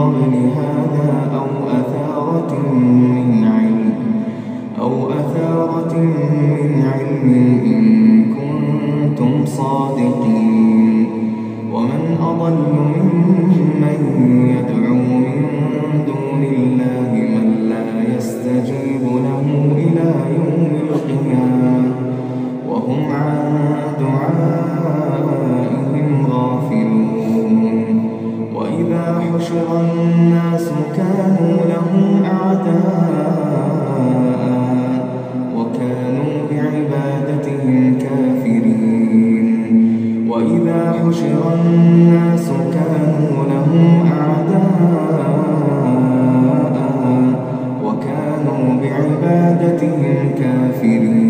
قبله والناس كانوا لهم أعداء وكانوا بعبادتهم كافرين.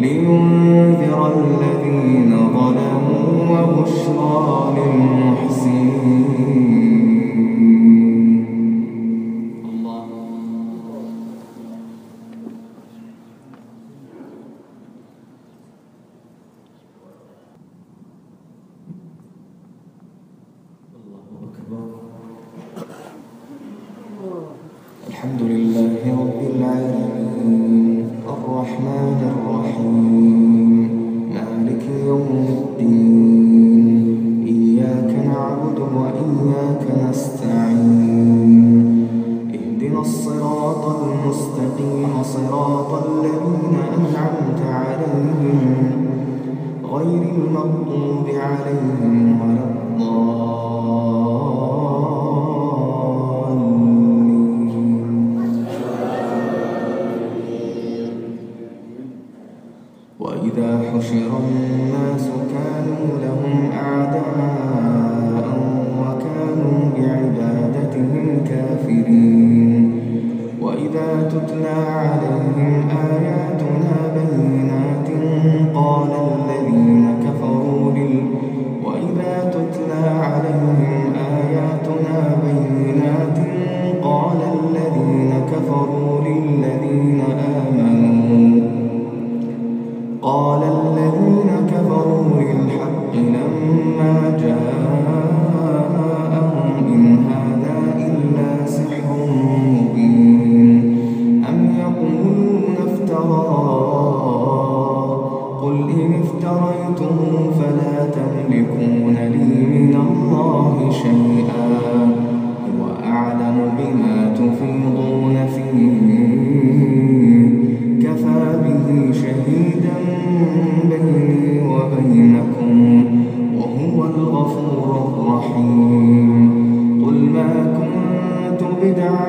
لينذر الذين ظلموا وبشرى للمحسنين. صراط المستقيم صراط الذين أنعمت عليهم غير المغضوب عليهم ولا الضالين. وإذا حشر الناس كانوا لهم أعداء وكانوا بعبادتهم كافرين إذا تتلى عليهم آياتنا بينات قال الذين كفروا لل... وإذا تتلى عليهم آياتنا بينات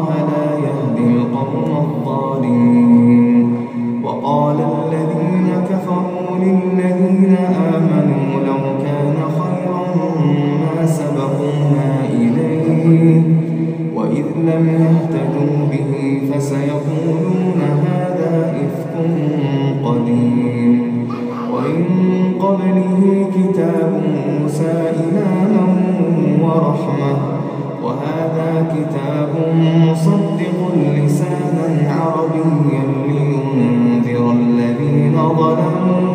الله لا يهدي القوم الظالمين. وقال الذين كفروا للذين آمنوا لو كان خيرا ما سبقونا إليه. وإذ لم يهتدوا به فسيقولون هذا إفك قديم وإن قبله كتاب موسى إماما ورحمة. وهذا كتاب وظلموا